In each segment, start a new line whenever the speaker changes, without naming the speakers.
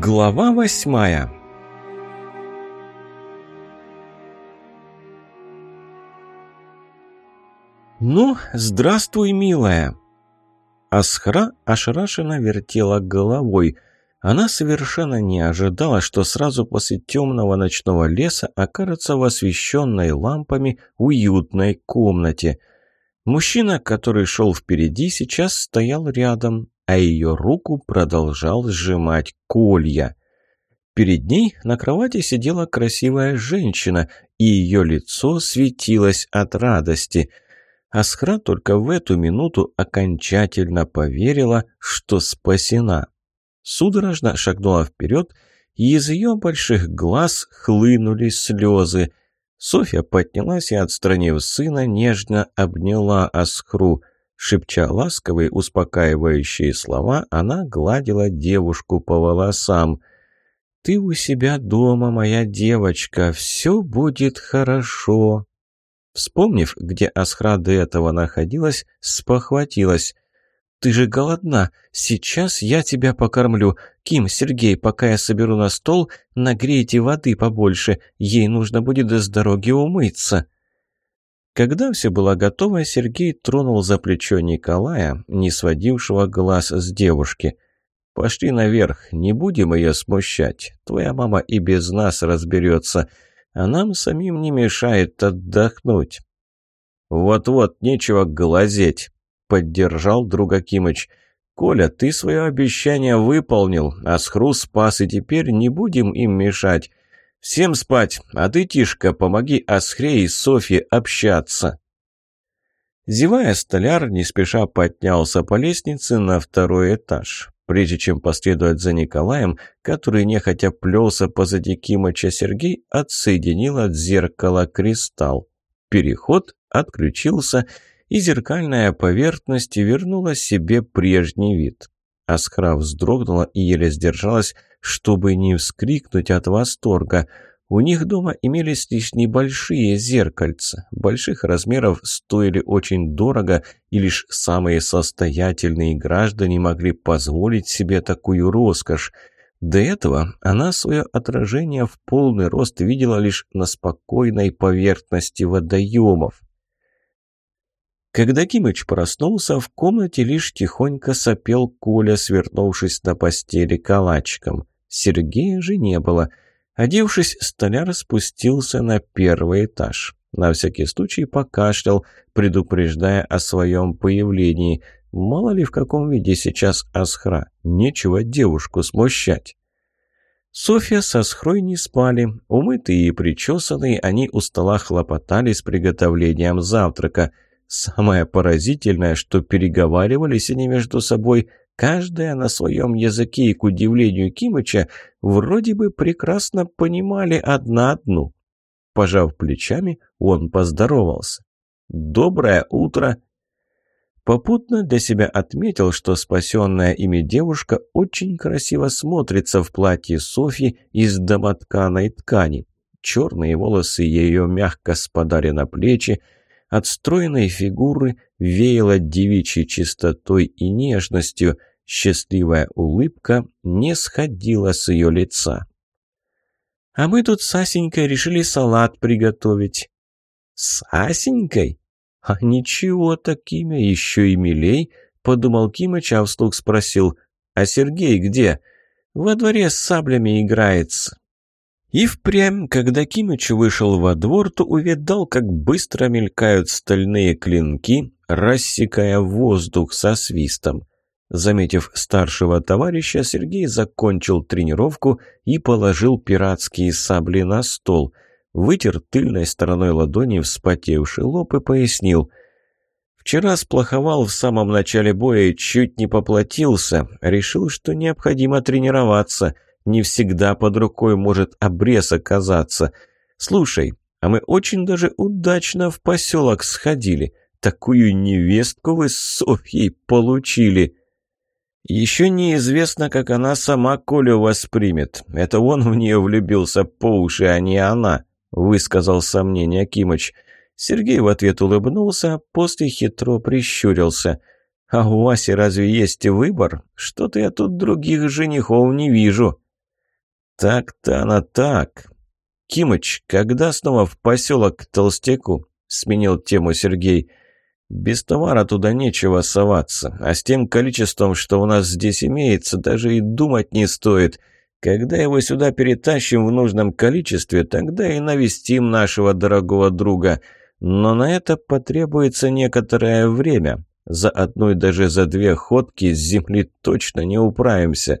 Глава восьмая «Ну, здравствуй, милая!» Асхра ошарашенно вертела головой. Она совершенно не ожидала, что сразу после темного ночного леса окажется в освещенной лампами уютной комнате. Мужчина, который шел впереди, сейчас стоял рядом, а ее руку продолжал сжимать колья. Перед ней на кровати сидела красивая женщина, и ее лицо светилось от радости. Асхра только в эту минуту окончательно поверила, что спасена. Судорожно шагнула вперед, и из ее больших глаз хлынули слезы. Софья поднялась и, отстранив сына, нежно обняла Асхру – Шепча ласковые, успокаивающие слова, она гладила девушку по волосам. «Ты у себя дома, моя девочка, все будет хорошо». Вспомнив, где Асхра до этого находилась, спохватилась. «Ты же голодна. Сейчас я тебя покормлю. Ким, Сергей, пока я соберу на стол, нагрейте воды побольше. Ей нужно будет с дороги умыться». Когда все было готово, Сергей тронул за плечо Николая, не сводившего глаз с девушки. «Пошли наверх, не будем ее смущать. Твоя мама и без нас разберется, а нам самим не мешает отдохнуть». «Вот-вот, нечего глазеть», — поддержал друга Кимыч. «Коля, ты свое обещание выполнил, а схру спас, и теперь не будем им мешать. «Всем спать, а ты, Тишка, помоги Асхре и Софье общаться». Зевая, столяр не спеша поднялся по лестнице на второй этаж. Прежде чем последовать за Николаем, который нехотя плелся позади Кимыча, Сергей отсоединил от зеркала кристалл. Переход отключился, и зеркальная поверхность вернула себе прежний вид. Асхра вздрогнула и еле сдержалась, чтобы не вскрикнуть от восторга. У них дома имелись лишь небольшие зеркальца. Больших размеров стоили очень дорого, и лишь самые состоятельные граждане могли позволить себе такую роскошь. До этого она свое отражение в полный рост видела лишь на спокойной поверхности водоемов. Когда Кимыч проснулся, в комнате лишь тихонько сопел Коля, свернувшись на постели калачиком. Сергея же не было. Одевшись, столяр спустился на первый этаж. На всякий случай покашлял, предупреждая о своем появлении. Мало ли в каком виде сейчас Асхра. Нечего девушку смущать. Софья со Асхрой не спали. Умытые и причесанные, они у стола хлопотали с приготовлением завтрака – Самое поразительное, что переговаривались они между собой, каждая на своем языке и, к удивлению Кимыча, вроде бы прекрасно понимали одна одну. Пожав плечами, он поздоровался. «Доброе утро!» Попутно для себя отметил, что спасенная ими девушка очень красиво смотрится в платье Софьи из домотканой ткани. Черные волосы ее мягко спадали на плечи, от стройной фигуры веяло девичьей чистотой и нежностью, счастливая улыбка не сходила с ее лица. «А мы тут с Асенькой решили салат приготовить». «С Асенькой? А ничего так имя, еще и милей», — подумал Кимыч, а вслух спросил. «А Сергей где?» «Во дворе с саблями играется». И впрямь, когда Кимыч вышел во двор, то увидал, как быстро мелькают стальные клинки, рассекая воздух со свистом. Заметив старшего товарища, Сергей закончил тренировку и положил пиратские сабли на стол. Вытер тыльной стороной ладони вспотевший лоб и пояснил. «Вчера сплоховал в самом начале боя и чуть не поплатился. Решил, что необходимо тренироваться». Не всегда под рукой может обрез оказаться. Слушай, а мы очень даже удачно в поселок сходили. Такую невестку вы с Софьей получили. Еще неизвестно, как она сама Колю воспримет. Это он в нее влюбился по уши, а не она, высказал сомнение Кимыч. Сергей в ответ улыбнулся, после хитро прищурился. «А у Аси разве есть выбор? Что-то я тут других женихов не вижу». Так-то она так. Кимыч, когда снова в поселок Толстяку? Сменил тему Сергей. Без товара туда нечего соваться, а с тем количеством, что у нас здесь имеется, даже и думать не стоит. Когда его сюда перетащим в нужном количестве, тогда и навестим нашего дорогого друга. Но на это потребуется некоторое время. За одну и даже за две ходки с земли точно не управимся.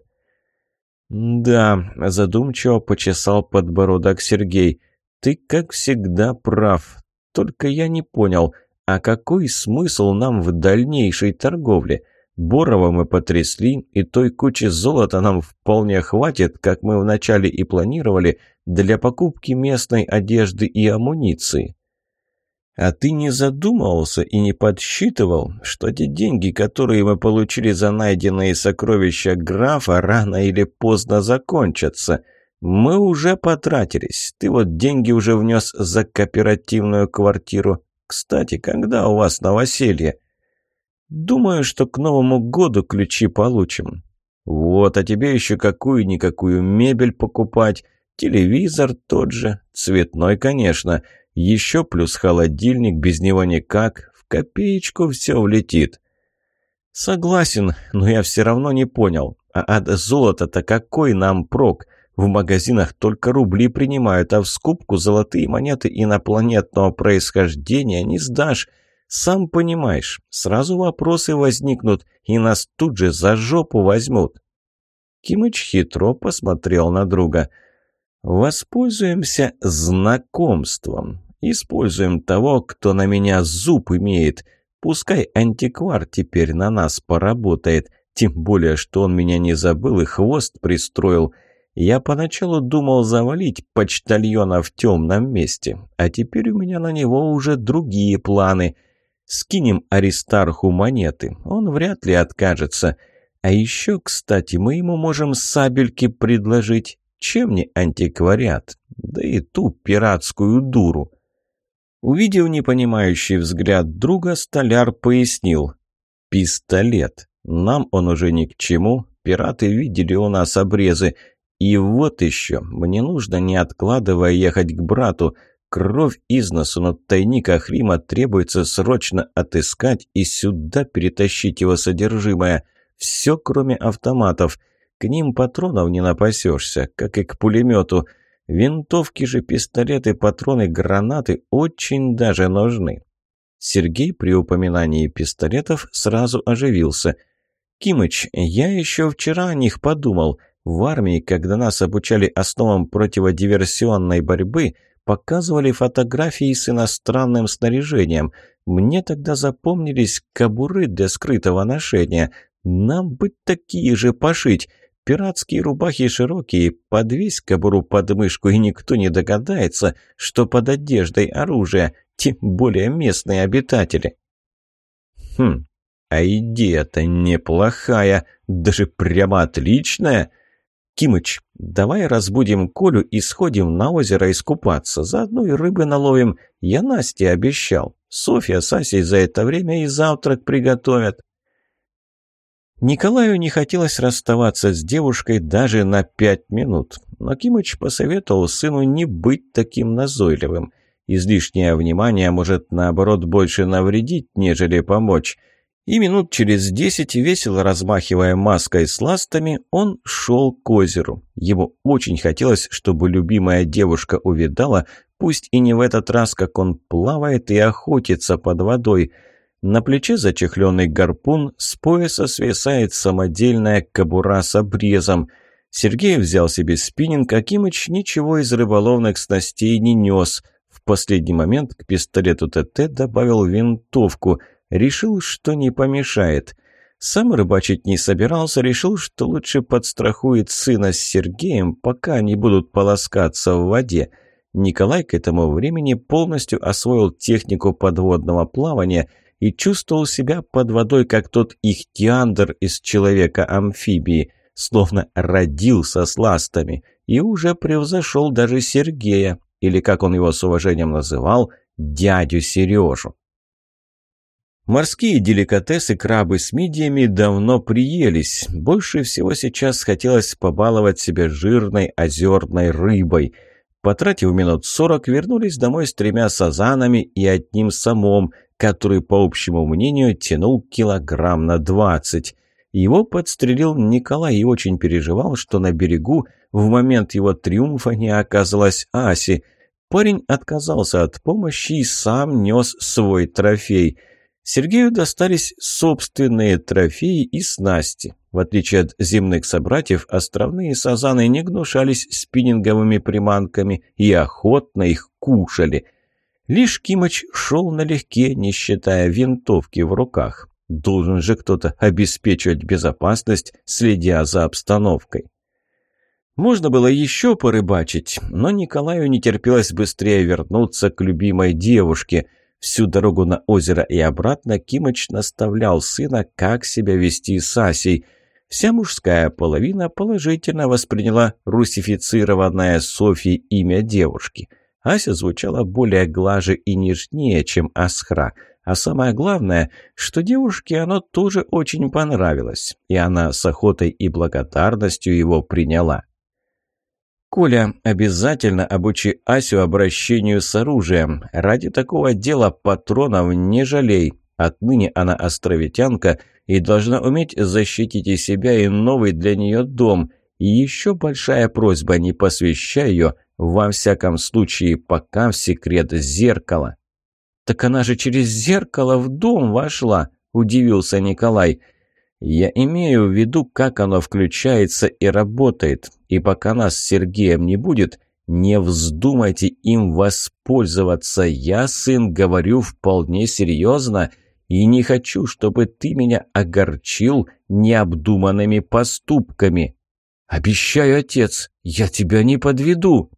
«Да», — задумчиво почесал подбородок Сергей. «Ты, как всегда, прав. Только я не понял, а какой смысл нам в дальнейшей торговле? Борова мы потрясли, и той кучи золота нам вполне хватит, как мы вначале и планировали, для покупки местной одежды и амуниции». А ты не задумывался и не подсчитывал, что те деньги, которые мы получили за найденные сокровища графа, рано или поздно закончатся? Мы уже потратились. Ты вот деньги уже внес за кооперативную квартиру. Кстати, когда у вас новоселье? Думаю, что к Новому году ключи получим. Вот, а тебе еще какую-никакую мебель покупать. Телевизор тот же, цветной, конечно. Еще плюс холодильник, без него никак. В копеечку все влетит. Согласен, но я все равно не понял. А от золота-то какой нам прок? В магазинах только рубли принимают, а в скупку золотые монеты инопланетного происхождения не сдашь. Сам понимаешь, сразу вопросы возникнут, и нас тут же за жопу возьмут. Кимыч хитро посмотрел на друга – Воспользуемся знакомством. Используем того, кто на меня зуб имеет. Пускай антиквар теперь на нас поработает. Тем более, что он меня не забыл и хвост пристроил. Я поначалу думал завалить почтальона в темном месте, а теперь у меня на него уже другие планы. Скинем Аристарху монеты, он вряд ли откажется. А еще, кстати, мы ему можем сабельки предложить. Чем не антиквариат? Да и ту пиратскую дуру. Увидев непонимающий взгляд друга, столяр пояснил. «Пистолет. Нам он уже ни к чему. Пираты видели у нас обрезы. И вот еще. Мне нужно, не откладывая, ехать к брату. Кровь из носу, но тайник Ахрима требуется срочно отыскать и сюда перетащить его содержимое. Все, кроме автоматов». К ним патронов не напасешься, как и к пулемету. Винтовки же, пистолеты, патроны, гранаты очень даже нужны. Сергей при упоминании пистолетов сразу оживился. «Кимыч, я еще вчера о них подумал. В армии, когда нас обучали основам противодиверсионной борьбы, показывали фотографии с иностранным снаряжением. Мне тогда запомнились кобуры для скрытого ношения. Нам бы такие же пошить. Пиратские рубахи широкие, подвесь кобуру под мышку, и никто не догадается, что под одеждой оружие, тем более местные обитатели. Хм, а идея-то неплохая, даже прямо отличная. Кимыч, давай разбудим Колю и сходим на озеро искупаться, заодно и рыбы наловим. Я Насте обещал. Софья с Асей за это время и завтрак приготовят. Николаю не хотелось расставаться с девушкой даже на пять минут, но Кимыч посоветовал сыну не быть таким назойливым. Излишнее внимание может, наоборот, больше навредить, нежели помочь. И минут через десять, весело размахивая маской с ластами, он шел к озеру. Ему очень хотелось, чтобы любимая девушка увидала, пусть и не в этот раз, как он плавает и охотится под водой – на плече зачехленный гарпун, с пояса свисает самодельная кобура с обрезом. Сергей взял себе спиннинг, а Кимыч ничего из рыболовных снастей не нес. В последний момент к пистолету ТТ добавил винтовку. Решил, что не помешает. Сам рыбачить не собирался, решил, что лучше подстрахует сына с Сергеем, пока они будут полоскаться в воде. Николай к этому времени полностью освоил технику подводного плавания – и чувствовал себя под водой, как тот ихтиандр из человека-амфибии, словно родился с ластами, и уже превзошел даже Сергея, или, как он его с уважением называл, дядю Сережу. Морские деликатесы, крабы с мидиями давно приелись. Больше всего сейчас хотелось побаловать себя жирной озерной рыбой. Потратив минут сорок, вернулись домой с тремя сазанами и одним самом, который, по общему мнению, тянул килограмм на двадцать. Его подстрелил Николай и очень переживал, что на берегу в момент его триумфа не оказалось Аси. Парень отказался от помощи и сам нес свой трофей – Сергею достались собственные трофеи и снасти. В отличие от земных собратьев, островные сазаны не гнушались спиннинговыми приманками и охотно их кушали. Лишь Кимыч шел налегке, не считая винтовки в руках. Должен же кто-то обеспечивать безопасность, следя за обстановкой. Можно было еще порыбачить, но Николаю не терпелось быстрее вернуться к любимой девушке – Всю дорогу на озеро и обратно Кимыч наставлял сына, как себя вести с Асей. Вся мужская половина положительно восприняла русифицированное Софьей имя девушки. Ася звучала более глаже и нежнее, чем Асхра. А самое главное, что девушке оно тоже очень понравилось, и она с охотой и благодарностью его приняла. «Коля, обязательно обучи Асю обращению с оружием. Ради такого дела патронов не жалей. Отныне она островитянка и должна уметь защитить и себя, и новый для нее дом. И еще большая просьба, не посвящай ее, во всяком случае, пока в секрет зеркала». «Так она же через зеркало в дом вошла», – удивился Николай. Я имею в виду, как оно включается и работает. И пока нас с Сергеем не будет, не вздумайте им воспользоваться. Я, сын, говорю вполне серьезно и не хочу, чтобы ты меня огорчил необдуманными поступками. Обещаю, отец, я тебя не подведу.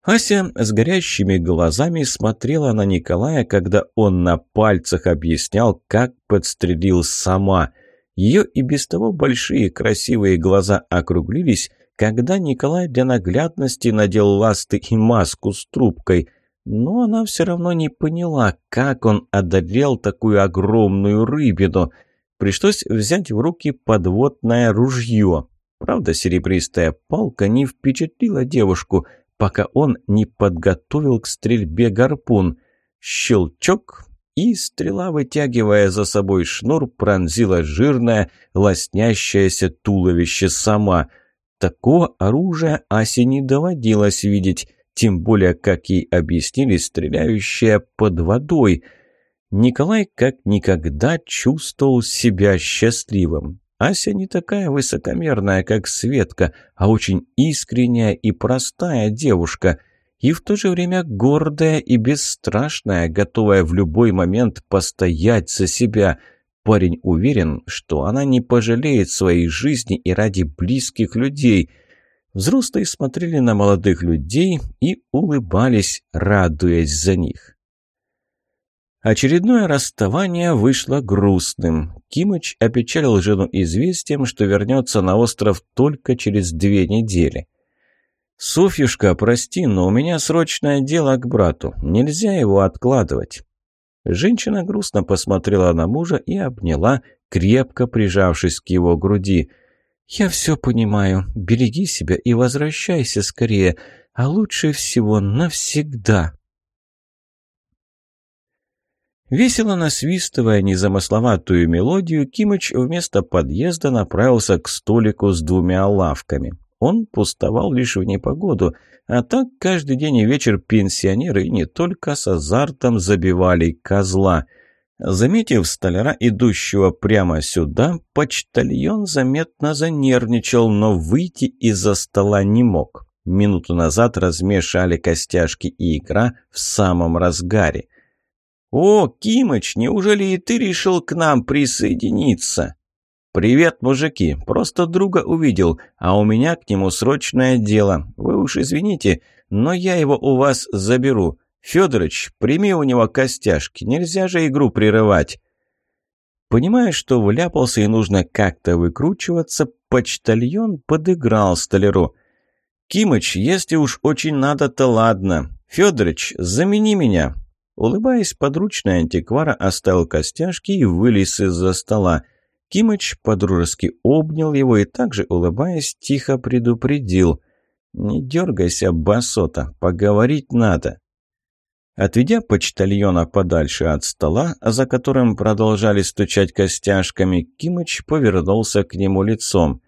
Ася с горящими глазами смотрела на Николая, когда он на пальцах объяснял, как подстрелил сама. Ее и без того большие красивые глаза округлились, когда Николай для наглядности надел ласты и маску с трубкой. Но она все равно не поняла, как он одолел такую огромную рыбину. Пришлось взять в руки подводное ружье. Правда, серебристая палка не впечатлила девушку – пока он не подготовил к стрельбе гарпун. Щелчок, и стрела, вытягивая за собой шнур, пронзила жирное, лоснящееся туловище сама. Такого оружия Асе не доводилось видеть, тем более, как ей объяснили, стреляющее под водой. Николай как никогда чувствовал себя счастливым. Ася не такая высокомерная, как Светка, а очень искренняя и простая девушка, и в то же время гордая и бесстрашная, готовая в любой момент постоять за себя. Парень уверен, что она не пожалеет своей жизни и ради близких людей. Взрослые смотрели на молодых людей и улыбались, радуясь за них. Очередное расставание вышло грустным. Кимыч опечалил жену известием, что вернется на остров только через две недели. «Софьюшка, прости, но у меня срочное дело к брату. Нельзя его откладывать». Женщина грустно посмотрела на мужа и обняла, крепко прижавшись к его груди. «Я все понимаю. Береги себя и возвращайся скорее, а лучше всего навсегда». Весело насвистывая незамысловатую мелодию, Кимыч вместо подъезда направился к столику с двумя лавками. Он пустовал лишь в непогоду, а так каждый день и вечер пенсионеры не только с азартом забивали козла. Заметив столяра, идущего прямо сюда, почтальон заметно занервничал, но выйти из-за стола не мог. Минуту назад размешали костяшки и икра в самом разгаре. «О, Кимыч, неужели и ты решил к нам присоединиться?» «Привет, мужики. Просто друга увидел, а у меня к нему срочное дело. Вы уж извините, но я его у вас заберу. Федорович, прими у него костяшки. Нельзя же игру прерывать». Понимая, что вляпался и нужно как-то выкручиваться, почтальон подыграл столяру. «Кимыч, если уж очень надо, то ладно. Федорович, замени меня. Улыбаясь, подручный антиквара оставил костяшки и вылез из-за стола. Кимыч подружески обнял его и также, улыбаясь, тихо предупредил. «Не дергайся, басота, поговорить надо». Отведя почтальона подальше от стола, за которым продолжали стучать костяшками, Кимыч повернулся к нему лицом.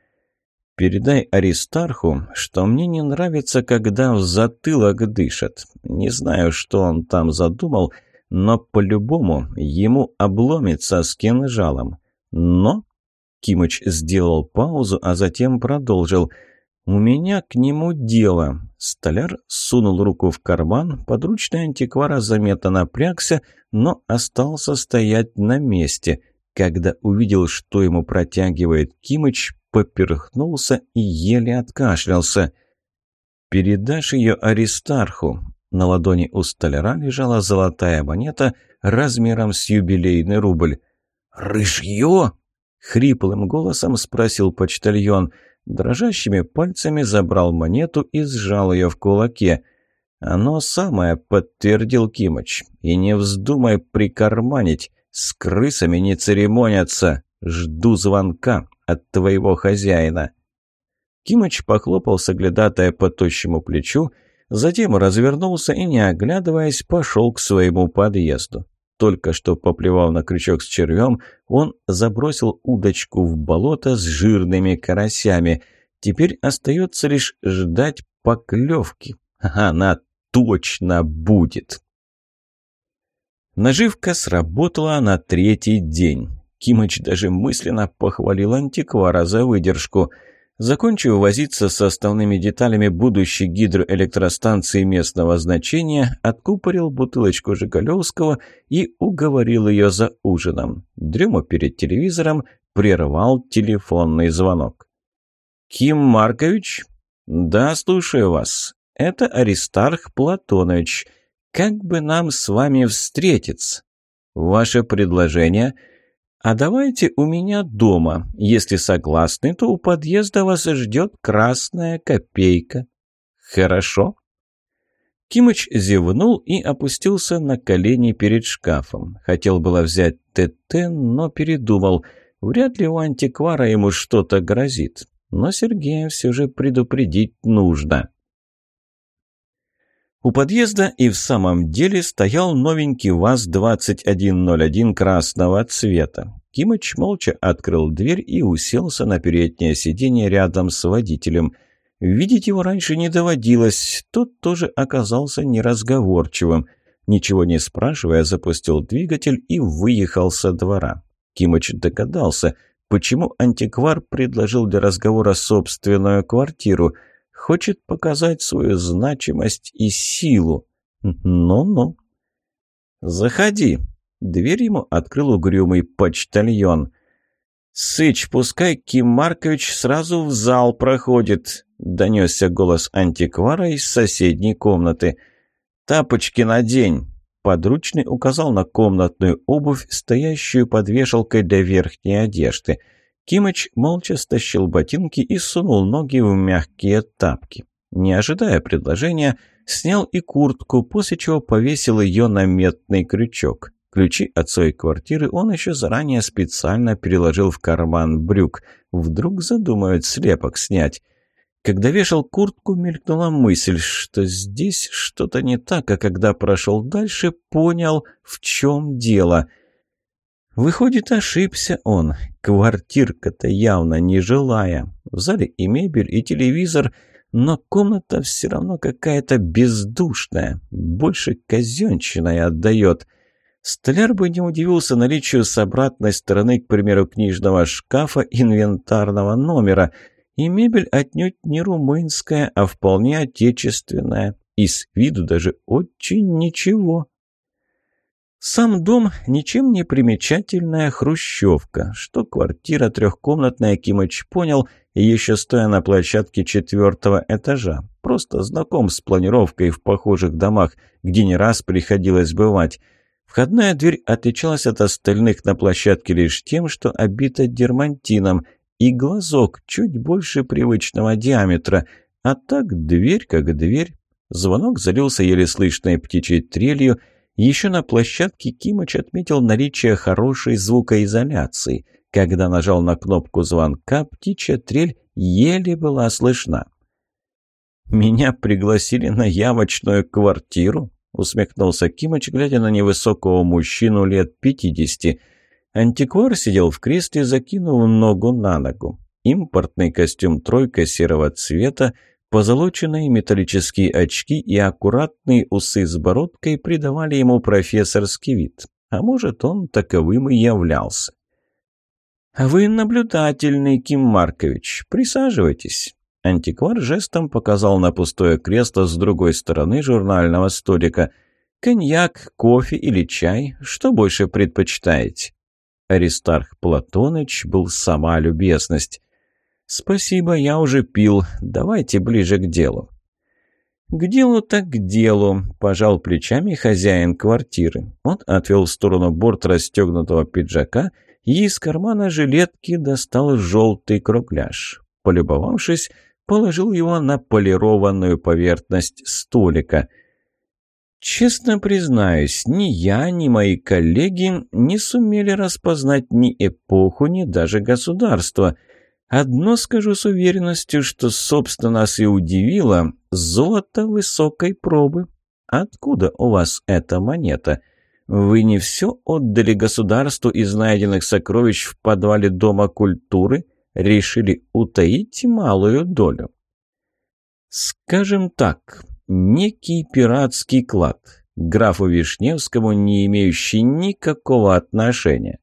«Передай Аристарху, что мне не нравится, когда в затылок дышат. Не знаю, что он там задумал, но по-любому ему обломится с кинжалом. Но...» Кимыч сделал паузу, а затем продолжил. «У меня к нему дело». Столяр сунул руку в карман, подручный антиквара заметно напрягся, но остался стоять на месте. Когда увидел, что ему протягивает Кимыч, поперхнулся и еле откашлялся. «Передашь ее Аристарху?» На ладони у столяра лежала золотая монета размером с юбилейный рубль. «Рыжье?» — хриплым голосом спросил почтальон. Дрожащими пальцами забрал монету и сжал ее в кулаке. «Оно самое», — подтвердил Кимыч. «И не вздумай прикарманить. С крысами не церемонятся. Жду звонка от твоего хозяина». Кимыч похлопал соглядатая по тощему плечу, затем развернулся и, не оглядываясь, пошел к своему подъезду. Только что поплевав на крючок с червем, он забросил удочку в болото с жирными карасями. Теперь остается лишь ждать поклевки. Она точно будет. Наживка сработала на третий день. Кимыч даже мысленно похвалил антиквара за выдержку. Закончив возиться с основными деталями будущей гидроэлектростанции местного значения, откупорил бутылочку Жигалевского и уговорил ее за ужином. Дрема перед телевизором прервал телефонный звонок. «Ким Маркович?» «Да, слушаю вас. Это Аристарх Платонович. Как бы нам с вами встретиться?» «Ваше предложение?» «А давайте у меня дома. Если согласны, то у подъезда вас ждет красная копейка». «Хорошо». Кимыч зевнул и опустился на колени перед шкафом. Хотел было взять ТТ, но передумал. Вряд ли у антиквара ему что-то грозит. Но Сергея все же предупредить нужно. У подъезда и в самом деле стоял новенький ВАЗ-2101 красного цвета. Кимыч молча открыл дверь и уселся на переднее сиденье рядом с водителем. Видеть его раньше не доводилось, тот тоже оказался неразговорчивым. Ничего не спрашивая, запустил двигатель и выехал со двора. Кимыч догадался, почему антиквар предложил для разговора собственную квартиру – Хочет показать свою значимость и силу. Ну-ну. «Заходи!» Дверь ему открыл угрюмый почтальон. «Сыч, пускай Ким Маркович сразу в зал проходит», — донесся голос антиквара из соседней комнаты. «Тапочки надень!» Подручный указал на комнатную обувь, стоящую под вешалкой для верхней одежды — Кимыч молча стащил ботинки и сунул ноги в мягкие тапки. Не ожидая предложения, снял и куртку, после чего повесил ее на метный крючок. Ключи от своей квартиры он еще заранее специально переложил в карман брюк. Вдруг задумают слепок снять. Когда вешал куртку, мелькнула мысль, что здесь что-то не так, а когда прошел дальше, понял, в чем дело — Выходит, ошибся он. Квартирка-то явно нежилая. В зале и мебель, и телевизор, но комната все равно какая-то бездушная. Больше казенщиной отдает. Столяр бы не удивился наличию с обратной стороны, к примеру, книжного шкафа инвентарного номера. И мебель отнюдь не румынская, а вполне отечественная. И с виду даже очень ничего. Сам дом ничем не примечательная хрущевка, что квартира трехкомнатная Кимыч понял, еще стоя на площадке четвертого этажа. Просто знаком с планировкой в похожих домах, где не раз приходилось бывать. Входная дверь отличалась от остальных на площадке лишь тем, что обита дермантином, и глазок чуть больше привычного диаметра, а так дверь как дверь. Звонок залился еле слышной птичьей трелью – Еще на площадке Кимыч отметил наличие хорошей звукоизоляции. Когда нажал на кнопку звонка, птичья трель еле была слышна. «Меня пригласили на явочную квартиру?» — усмехнулся Кимыч, глядя на невысокого мужчину лет пятидесяти. Антиквар сидел в кресле, закинув ногу на ногу. Импортный костюм «тройка» серого цвета, позолоченные металлические очки и аккуратные усы с бородкой придавали ему профессорский вид. А может, он таковым и являлся. «А вы наблюдательный, Ким Маркович. Присаживайтесь». Антиквар жестом показал на пустое кресло с другой стороны журнального столика. «Коньяк, кофе или чай? Что больше предпочитаете?» Аристарх Платоныч был сама любезность. «Спасибо, я уже пил. Давайте ближе к делу». «К делу так к делу», – пожал плечами хозяин квартиры. Он отвел в сторону борт расстегнутого пиджака и из кармана жилетки достал желтый кругляш. Полюбовавшись, положил его на полированную поверхность столика. Честно признаюсь, ни я, ни мои коллеги не сумели распознать ни эпоху, ни даже государство. Одно скажу с уверенностью, что, собственно, нас и удивило – золото высокой пробы. Откуда у вас эта монета? Вы не все отдали государству из найденных сокровищ в подвале Дома культуры? Решили утаить малую долю? Скажем так, некий пиратский клад, графу Вишневскому не имеющий никакого отношения.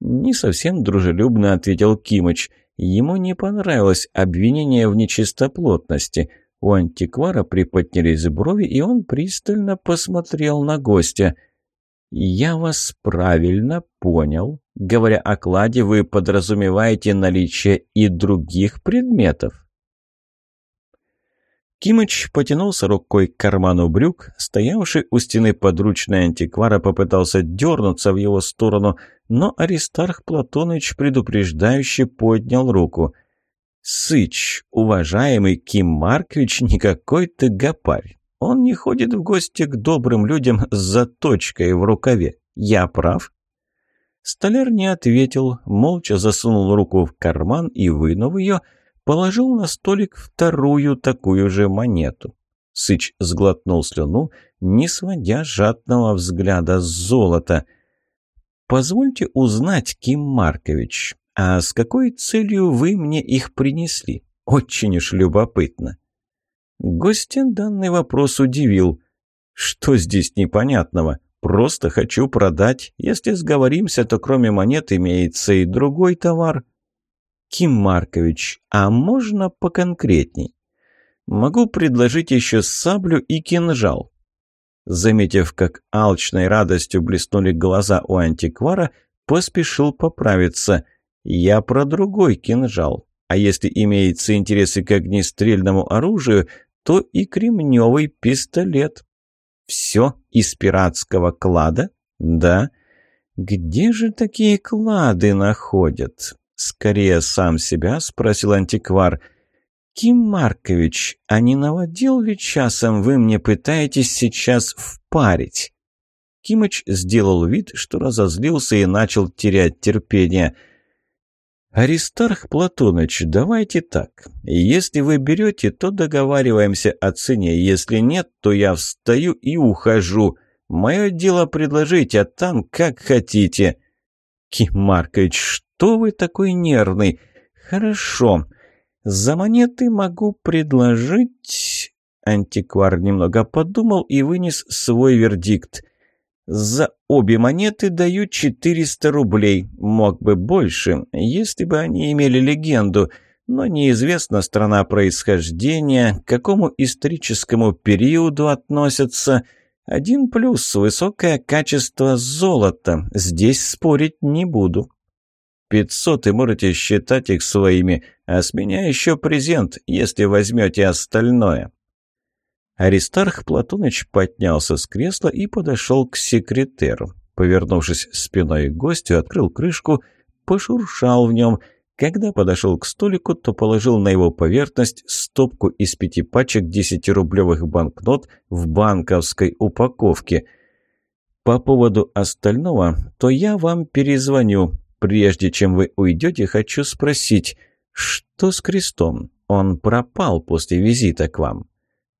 Не совсем дружелюбно ответил Кимыч. Ему не понравилось обвинение в нечистоплотности. У антиквара приподнялись брови, и он пристально посмотрел на гостя. «Я вас правильно понял. Говоря о кладе, вы подразумеваете наличие и других предметов?» Кимыч потянулся рукой к карману брюк, стоявший у стены подручный антиквара попытался дернуться в его сторону, но Аристарх Платоныч предупреждающе поднял руку. «Сыч, уважаемый Ким Маркович, никакой ты гопарь. Он не ходит в гости к добрым людям с заточкой в рукаве. Я прав?» Столяр не ответил, молча засунул руку в карман и, вынув ее, положил на столик вторую такую же монету. Сыч сглотнул слюну, не сводя жадного взгляда с золота. «Позвольте узнать, Ким Маркович, а с какой целью вы мне их принесли? Очень уж любопытно». Гостин данный вопрос удивил. «Что здесь непонятного? Просто хочу продать. Если сговоримся, то кроме монет имеется и другой товар». Ким Маркович, а можно поконкретней? Могу предложить еще саблю и кинжал. Заметив, как алчной радостью блеснули глаза у антиквара, поспешил поправиться. Я про другой кинжал. А если имеется интересы к огнестрельному оружию, то и кремневый пистолет. Все из пиратского клада? Да. Где же такие клады находят? Скорее сам себя спросил антиквар. «Ким Маркович, а не наводил ли часом вы мне пытаетесь сейчас впарить?» Кимыч сделал вид, что разозлился и начал терять терпение. «Аристарх Платоныч, давайте так. Если вы берете, то договариваемся о цене. Если нет, то я встаю и ухожу. Мое дело предложить, а там как хотите». «Ким Маркович, что вы такой нервный? Хорошо. За монеты могу предложить...» Антиквар немного подумал и вынес свой вердикт. «За обе монеты даю 400 рублей. Мог бы больше, если бы они имели легенду, но неизвестна страна происхождения, к какому историческому периоду относятся. Один плюс – высокое качество золота. Здесь спорить не буду. Пятьсот и можете считать их своими, а с меня еще презент, если возьмете остальное». Аристарх Платоныч поднялся с кресла и подошел к секретеру. Повернувшись спиной к гостю, открыл крышку, пошуршал в нем. Когда подошел к столику, то положил на его поверхность стопку из пяти пачек десятирублевых банкнот в банковской упаковке – По поводу остального, то я вам перезвоню. Прежде чем вы уйдете, хочу спросить, что с крестом? Он пропал после визита к вам.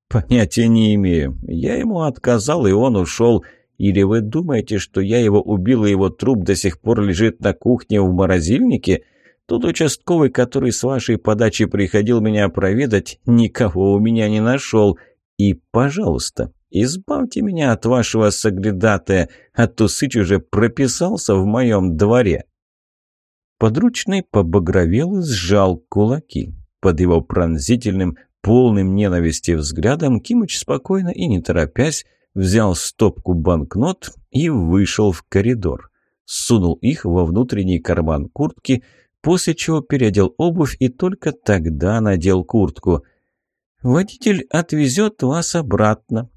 Понятия не имею. Я ему отказал, и он ушел. Или вы думаете, что я его убил, и его труп до сих пор лежит на кухне в морозильнике? Тот участковый, который с вашей подачи приходил меня проведать, никого у меня не нашел. И, пожалуйста, избавьте меня от вашего соглядатая, а то Сыч уже прописался в моем дворе». Подручный побагровел и сжал кулаки. Под его пронзительным, полным ненависти взглядом Кимыч спокойно и не торопясь взял стопку банкнот и вышел в коридор. Сунул их во внутренний карман куртки, после чего переодел обувь и только тогда надел куртку. «Водитель отвезет вас обратно».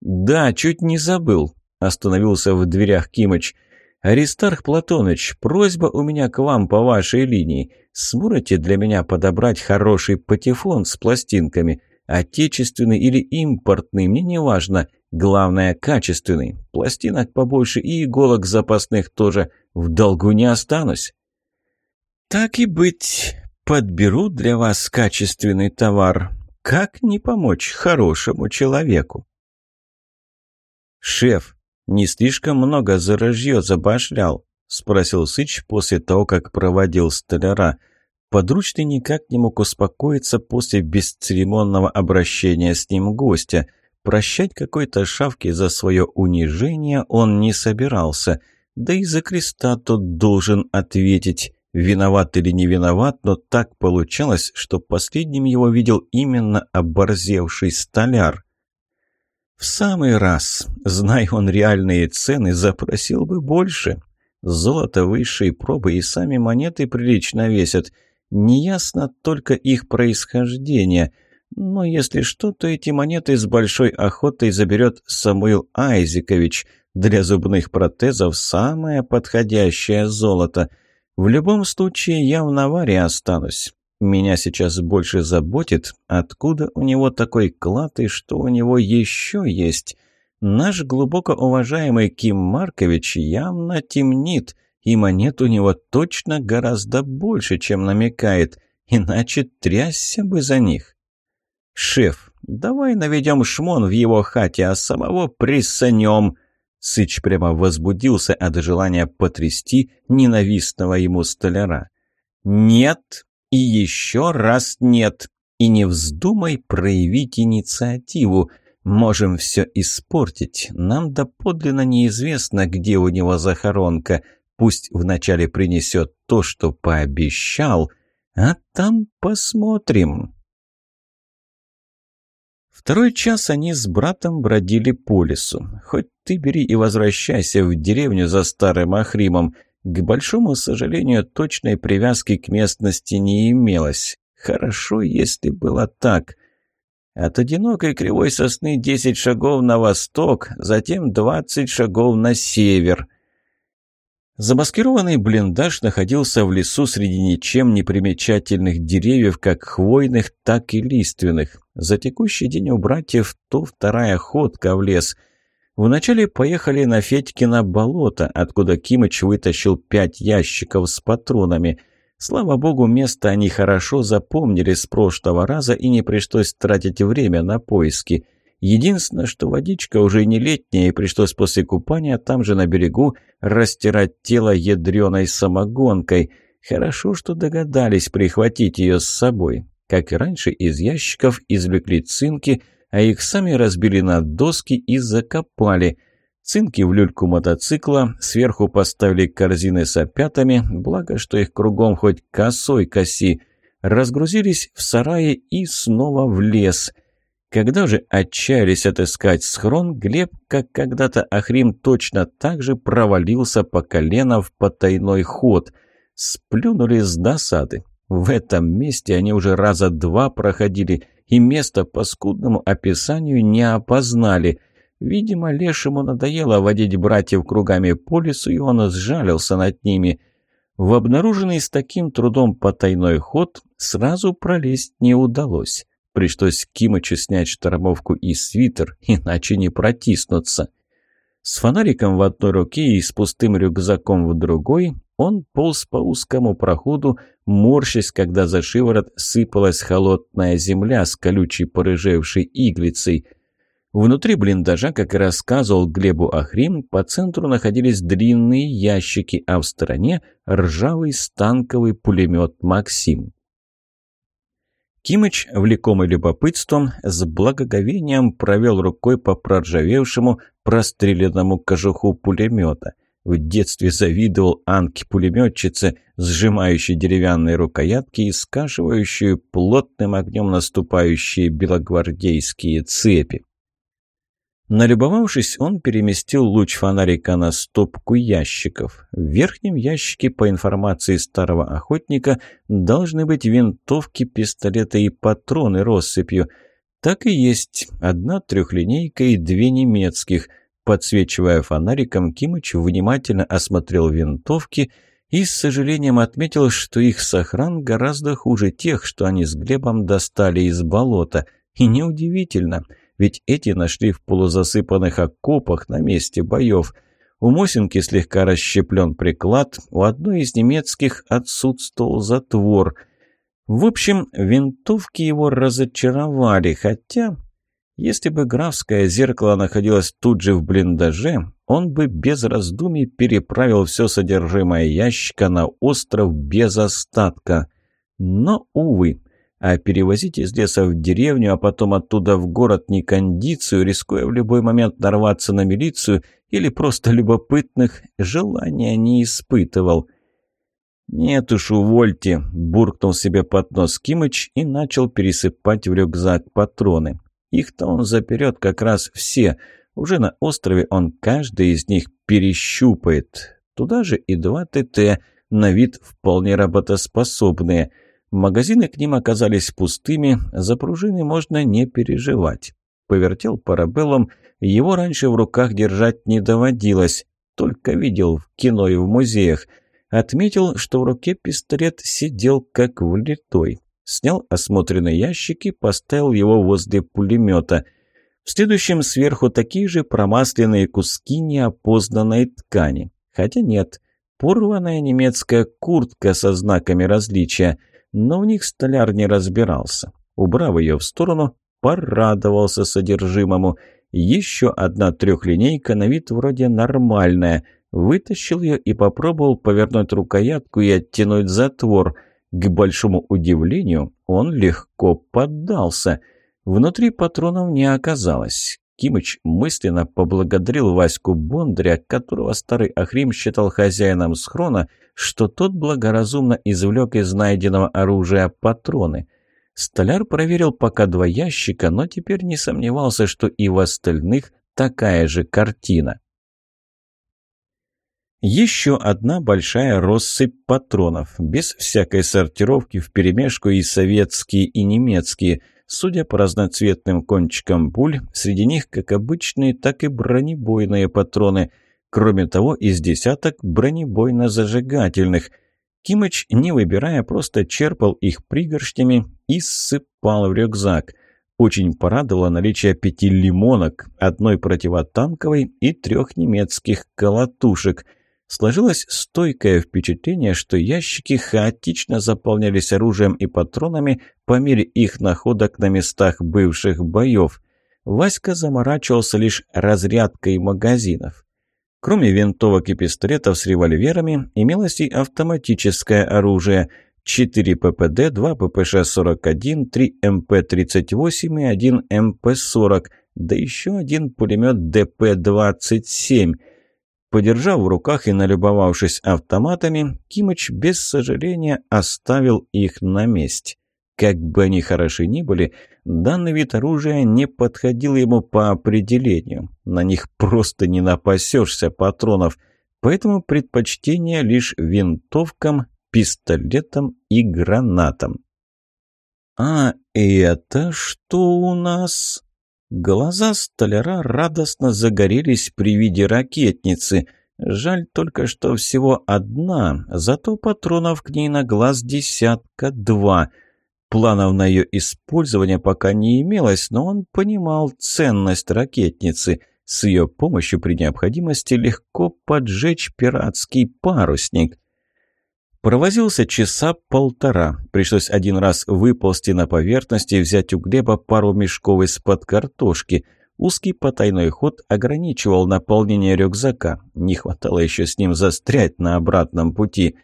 «Да, чуть не забыл», — остановился в дверях Кимыч. «Аристарх Платоныч, просьба у меня к вам по вашей линии. Сможете для меня подобрать хороший патефон с пластинками? Отечественный или импортный, мне не важно. Главное, качественный. Пластинок побольше и иголок запасных тоже. В долгу не останусь». «Так и быть. Подберу для вас качественный товар. Как не помочь хорошему человеку?» «Шеф, не слишком много за рожье забашлял?» — спросил Сыч после того, как проводил столяра. Подручный никак не мог успокоиться после бесцеремонного обращения с ним гостя. Прощать какой-то шавке за свое унижение он не собирался. Да и за креста тот должен ответить. Виноват или не виноват, но так получалось, что последним его видел именно оборзевший столяр. В самый раз, зная он реальные цены, запросил бы больше. Золото высшей пробы и сами монеты прилично весят. Неясно только их происхождение. Но если что, то эти монеты с большой охотой заберет Самуил Айзекович. Для зубных протезов самое подходящее золото – в любом случае, я в Наваре останусь. Меня сейчас больше заботит, откуда у него такой клад и что у него еще есть. Наш глубоко уважаемый Ким Маркович явно темнит, и монет у него точно гораздо больше, чем намекает, иначе трясся бы за них. «Шеф, давай наведем шмон в его хате, а самого присанем», Сыч прямо возбудился от желания потрясти ненавистного ему столяра. «Нет и еще раз нет. И не вздумай проявить инициативу. Можем все испортить. Нам доподлинно неизвестно, где у него захоронка. Пусть вначале принесет то, что пообещал, а там посмотрим». Второй час они с братом бродили по лесу. Хоть ты бери и возвращайся в деревню за старым Ахримом. К большому сожалению, точной привязки к местности не имелось. Хорошо, если было так. От одинокой кривой сосны десять шагов на восток, затем двадцать шагов на север. Замаскированный блиндаж находился в лесу среди ничем не примечательных деревьев, как хвойных, так и лиственных. За текущий день у братьев то вторая ходка в лес. Вначале поехали на Федькино болото, откуда Кимыч вытащил пять ящиков с патронами. Слава богу, место они хорошо запомнили с прошлого раза и не пришлось тратить время на поиски. Единственное, что водичка уже не летняя, и пришлось после купания там же на берегу растирать тело ядреной самогонкой. Хорошо, что догадались прихватить ее с собой. Как и раньше, из ящиков извлекли цинки, а их сами разбили на доски и закопали. Цинки в люльку мотоцикла, сверху поставили корзины с опятами, благо, что их кругом хоть косой коси. Разгрузились в сарае и снова в лес – когда же отчаялись отыскать схрон, Глеб, как когда-то Ахрим, точно так же провалился по колено в потайной ход. Сплюнули с досады. В этом месте они уже раза два проходили, и место по скудному описанию не опознали. Видимо, Лешему надоело водить братьев кругами по лесу, и он сжалился над ними. В обнаруженный с таким трудом потайной ход сразу пролезть не удалось. Пришлось Кимычу снять штормовку и свитер, иначе не протиснуться. С фонариком в одной руке и с пустым рюкзаком в другой он полз по узкому проходу, морщась, когда за шиворот сыпалась холодная земля с колючей порыжевшей иглицей. Внутри блиндажа, как и рассказывал Глебу Ахрим, по центру находились длинные ящики, а в стороне – ржавый станковый пулемет «Максим». Кимыч, влекомый любопытством, с благоговением провел рукой по проржавевшему, простреленному кожуху пулемета. В детстве завидовал Анке-пулеметчице, сжимающей деревянные рукоятки и скашивающую плотным огнем наступающие белогвардейские цепи. Налюбовавшись, он переместил луч фонарика на стопку ящиков. В верхнем ящике, по информации старого охотника, должны быть винтовки, пистолеты и патроны россыпью. Так и есть. Одна трехлинейка и две немецких. Подсвечивая фонариком, Кимыч внимательно осмотрел винтовки и с сожалением отметил, что их сохран гораздо хуже тех, что они с Глебом достали из болота. И неудивительно – ведь эти нашли в полузасыпанных окопах на месте боев. У Мосинки слегка расщеплен приклад, у одной из немецких отсутствовал затвор. В общем, винтовки его разочаровали, хотя... Если бы графское зеркало находилось тут же в блиндаже, он бы без раздумий переправил все содержимое ящика на остров без остатка. Но, увы, а перевозить из леса в деревню, а потом оттуда в город не кондицию, рискуя в любой момент нарваться на милицию или просто любопытных, желания не испытывал. «Нет уж, увольте», – буркнул себе под нос Кимыч и начал пересыпать в рюкзак патроны. Их-то он заперет как раз все. Уже на острове он каждый из них перещупает. Туда же и два ТТ, на вид вполне работоспособные – Магазины к ним оказались пустыми, за пружины можно не переживать. Повертел парабеллум, его раньше в руках держать не доводилось, только видел в кино и в музеях. Отметил, что в руке пистолет сидел как влитой. Снял осмотренный ящик и поставил его возле пулемета. В следующем сверху такие же промасленные куски неопознанной ткани. Хотя нет, порванная немецкая куртка со знаками различия – но в них столяр не разбирался. Убрав ее в сторону, порадовался содержимому. Еще одна трехлинейка на вид вроде нормальная. Вытащил ее и попробовал повернуть рукоятку и оттянуть затвор. К большому удивлению, он легко поддался. Внутри патронов не оказалось. Кимыч мысленно поблагодарил Ваську Бондаря, которого старый Ахрим считал хозяином схрона, что тот благоразумно извлек из найденного оружия патроны. Столяр проверил пока два ящика, но теперь не сомневался, что и в остальных такая же картина. Еще одна большая россыпь патронов, без всякой сортировки вперемешку и советские, и немецкие – Судя по разноцветным кончикам пуль, среди них как обычные, так и бронебойные патроны. Кроме того, из десяток бронебойно-зажигательных. Кимыч, не выбирая, просто черпал их пригоршнями и ссыпал в рюкзак. Очень порадовало наличие пяти лимонок, одной противотанковой и трех немецких колотушек – Сложилось стойкое впечатление, что ящики хаотично заполнялись оружием и патронами по мере их находок на местах бывших боев. Васька заморачивался лишь разрядкой магазинов. Кроме винтовок и пистолетов с револьверами, имелось и автоматическое оружие – 4 ППД, 2 ППШ-41, 3 МП-38 и 1 МП-40, да еще один пулемет ДП-27 – Подержав в руках и налюбовавшись автоматами, Кимыч без сожаления оставил их на месте. Как бы они хороши ни были, данный вид оружия не подходил ему по определению. На них просто не напасешься патронов, поэтому предпочтение лишь винтовкам, пистолетам и гранатам. «А это что у нас?» Глаза столяра радостно загорелись при виде ракетницы. Жаль только, что всего одна, зато патронов к ней на глаз десятка-два. Планов на ее использование пока не имелось, но он понимал ценность ракетницы. С ее помощью при необходимости легко поджечь пиратский парусник. Провозился часа полтора. Пришлось один раз выползти на поверхность и взять у Глеба пару мешков из-под картошки. Узкий потайной ход ограничивал наполнение рюкзака. Не хватало еще с ним застрять на обратном пути.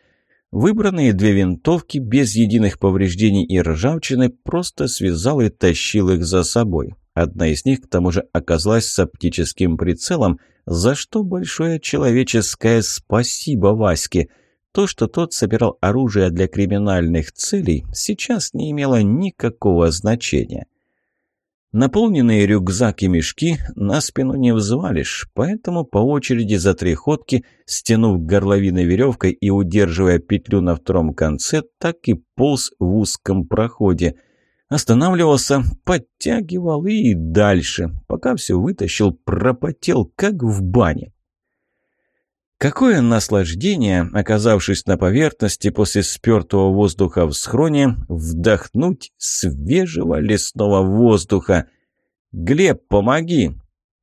Выбранные две винтовки без единых повреждений и ржавчины просто связал и тащил их за собой. Одна из них, к тому же, оказалась с оптическим прицелом, за что большое человеческое спасибо Ваське – то, что тот собирал оружие для криминальных целей, сейчас не имело никакого значения. Наполненные рюкзак и мешки на спину не взвалишь, поэтому по очереди за три ходки, стянув горловиной веревкой и удерживая петлю на втором конце, так и полз в узком проходе. Останавливался, подтягивал и дальше, пока все вытащил, пропотел, как в бане. Какое наслаждение, оказавшись на поверхности после спертого воздуха в схроне, вдохнуть свежего лесного воздуха. «Глеб, помоги!»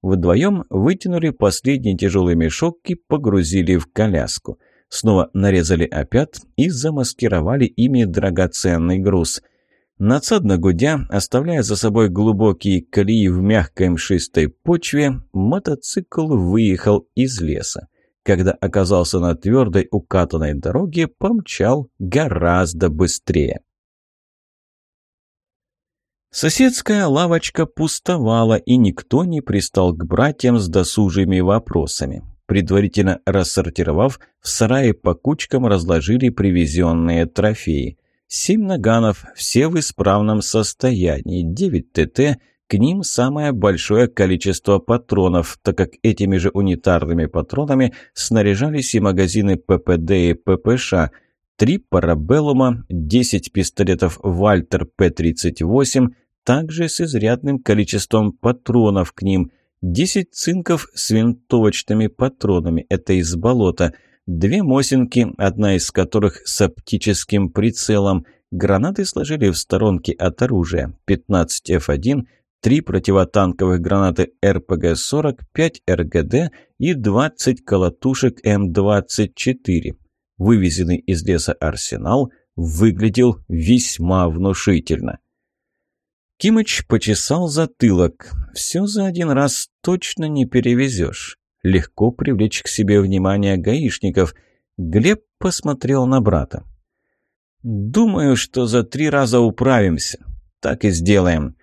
Вдвоем вытянули последний тяжелый мешок и погрузили в коляску. Снова нарезали опят и замаскировали ими драгоценный груз. Надсадно гудя, оставляя за собой глубокие колеи в мягкой мшистой почве, мотоцикл выехал из леса когда оказался на твердой укатанной дороге, помчал гораздо быстрее. Соседская лавочка пустовала, и никто не пристал к братьям с досужими вопросами. Предварительно рассортировав, в сарае по кучкам разложили привезенные трофеи. Семь наганов, все в исправном состоянии, девять ТТ – к ним самое большое количество патронов, так как этими же унитарными патронами снаряжались и магазины ППД и ППШ, три парабеллума, 10 пистолетов Вальтер П-38, также с изрядным количеством патронов к ним, 10 цинков с винтовочными патронами, это из болота, две мосинки, одна из которых с оптическим прицелом, гранаты сложили в сторонке от оружия, 15 F1, три противотанковых гранаты РПГ-40, 5 РГД и 20 колотушек М-24. Вывезенный из леса арсенал выглядел весьма внушительно. Кимыч почесал затылок. «Все за один раз точно не перевезешь. Легко привлечь к себе внимание гаишников». Глеб посмотрел на брата. «Думаю, что за три раза управимся. Так и сделаем.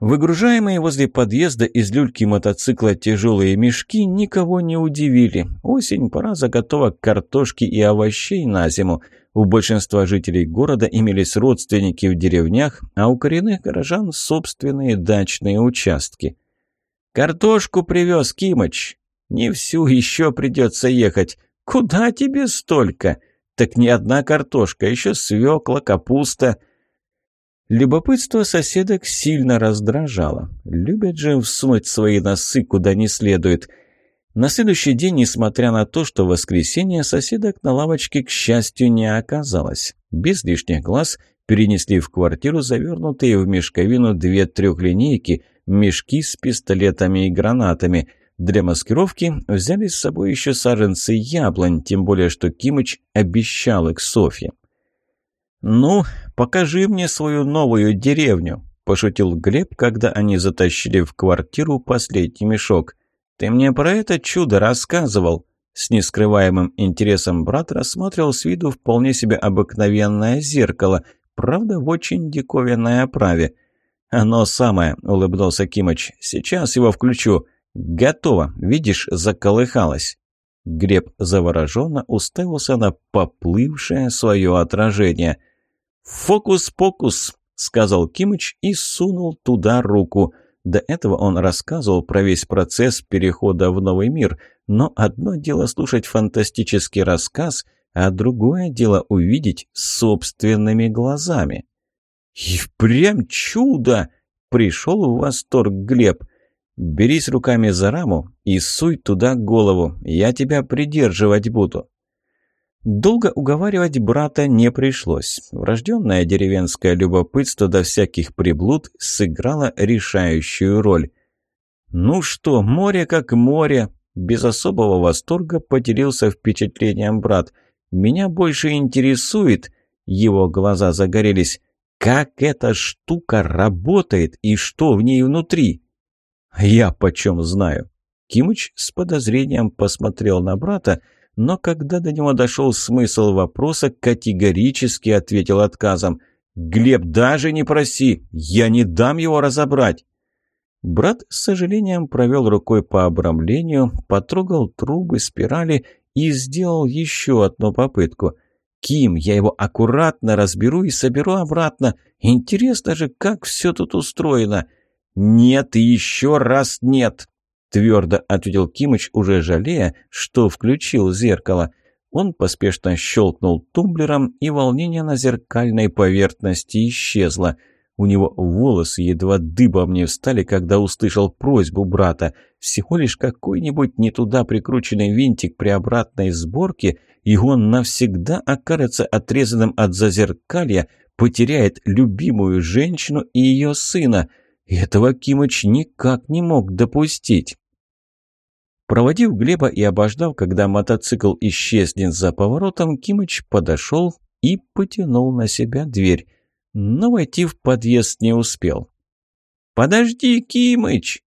Выгружаемые возле подъезда из люльки мотоцикла тяжелые мешки никого не удивили. Осень, пора заготовок картошки и овощей на зиму. У большинства жителей города имелись родственники в деревнях, а у коренных горожан собственные дачные участки. «Картошку привез Кимыч. Не всю еще придется ехать. Куда тебе столько? Так не одна картошка, еще свекла, капуста». Любопытство соседок сильно раздражало. Любят же всунуть свои носы куда не следует. На следующий день, несмотря на то, что воскресенье, соседок на лавочке, к счастью, не оказалось. Без лишних глаз перенесли в квартиру завернутые в мешковину две трехлинейки, мешки с пистолетами и гранатами. Для маскировки взяли с собой еще саженцы яблонь, тем более что Кимыч обещал их Софье. «Ну, покажи мне свою новую деревню», – пошутил Глеб, когда они затащили в квартиру последний мешок. «Ты мне про это чудо рассказывал». С нескрываемым интересом брат рассматривал с виду вполне себе обыкновенное зеркало, правда, в очень диковинной оправе. «Оно самое», — улыбнулся Кимыч. «Сейчас его включу. Готово. Видишь, заколыхалось». Глеб завороженно уставился на поплывшее свое отражение — «Фокус-покус», — сказал Кимыч и сунул туда руку. До этого он рассказывал про весь процесс перехода в новый мир, но одно дело слушать фантастический рассказ, а другое дело увидеть собственными глазами. «И впрямь чудо!» — пришел в восторг Глеб. «Берись руками за раму и суй туда голову, я тебя придерживать буду». Долго уговаривать брата не пришлось. Врожденное деревенское любопытство до всяких приблуд сыграло решающую роль. «Ну что, море как море!» Без особого восторга поделился впечатлением брат. «Меня больше интересует...» Его глаза загорелись. «Как эта штука работает и что в ней внутри?» «Я почем знаю?» Кимыч с подозрением посмотрел на брата, но когда до него дошел смысл вопроса, категорически ответил отказом. «Глеб, даже не проси! Я не дам его разобрать!» Брат с сожалением провел рукой по обрамлению, потрогал трубы, спирали и сделал еще одну попытку. «Ким, я его аккуратно разберу и соберу обратно. Интересно же, как все тут устроено!» «Нет и еще раз нет!» — твердо ответил Кимыч, уже жалея, что включил зеркало. Он поспешно щелкнул тумблером, и волнение на зеркальной поверхности исчезло. У него волосы едва дыбом не встали, когда услышал просьбу брата. Всего лишь какой-нибудь не туда прикрученный винтик при обратной сборке, и он навсегда окажется отрезанным от зазеркалья, потеряет любимую женщину и ее сына. Этого Кимыч никак не мог допустить. Проводив Глеба и обождав, когда мотоцикл исчезнет за поворотом, Кимыч подошел и потянул на себя дверь. Но войти в подъезд не успел. «Подожди, Кимыч!»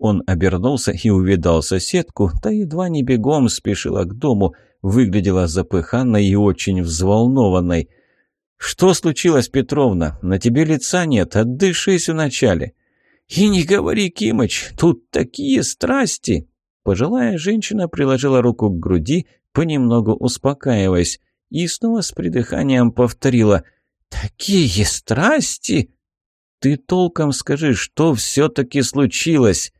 Он обернулся и увидал соседку, та едва не бегом спешила к дому, выглядела запыханной и очень взволнованной. «Что случилось, Петровна? На тебе лица нет, отдышись вначале». «И не говори, Кимыч, тут такие страсти!» Пожилая женщина приложила руку к груди, понемногу успокаиваясь, и снова с придыханием повторила «Такие страсти!» «Ты толком скажи, что все-таки случилось?